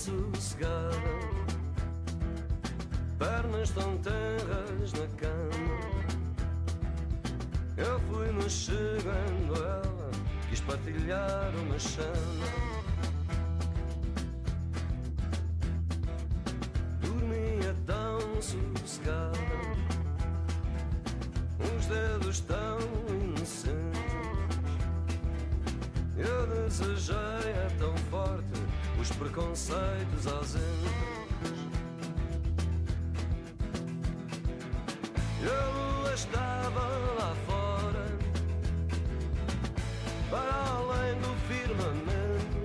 sossegada, pernas tão terras na cama. Eu fui-me chegando ela, quis partilhar uma chama. Dormia tão sossegada, os dedos tão inocentes. Eu forte os preconceitos ausentes. E lua estava lá fora, para além do firmamento,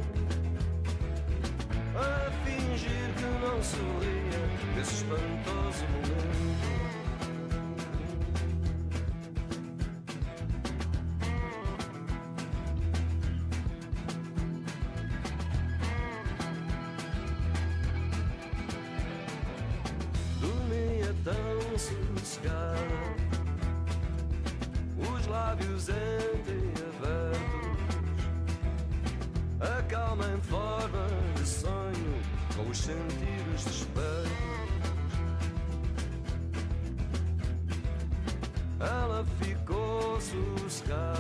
a fingir que não sorria desse espantoso momento. Tão sossegada, os lábios entreabertos, a calma em forma de sonho, com os sentidos despertos. Ela ficou sossegada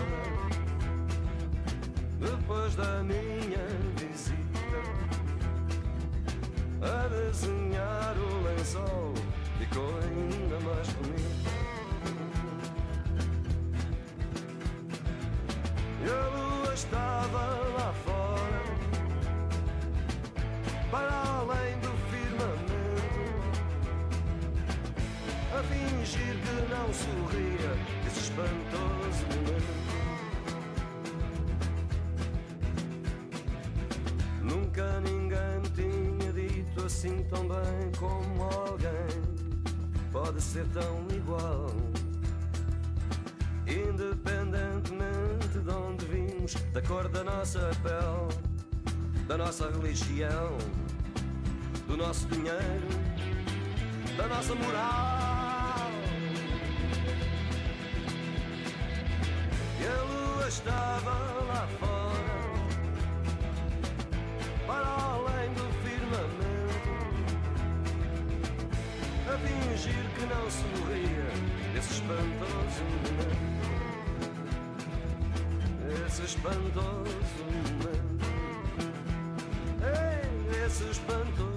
depois da minha visita a desenhar o lençol ficou ainda mais bonito. E a lua estava lá fora, para além do firmamento, a fingir que não sorria esse espantoso momento. Nunca ninguém tinha dito assim tão bem como pode ser tão igual. Independentemente de onde vimos, da cor da nossa pele, da nossa religião, do nosso dinheiro, da nossa moral. E a lua estava fingir que não se morria desse espantoso momento, esse espantoso momento, Ei, esse espantoso